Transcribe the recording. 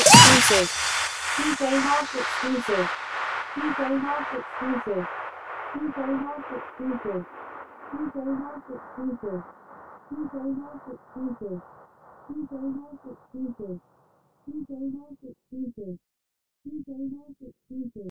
exclusive. DJ Marsh exclusive. DJ Marsh exclusive. DJ Marsh exclusive. DJ Marsh exclusive. DJ Marsh exclusive. DJ Marsh exclusive. DJ Marsh exclusive. DJ Marsh exclusive.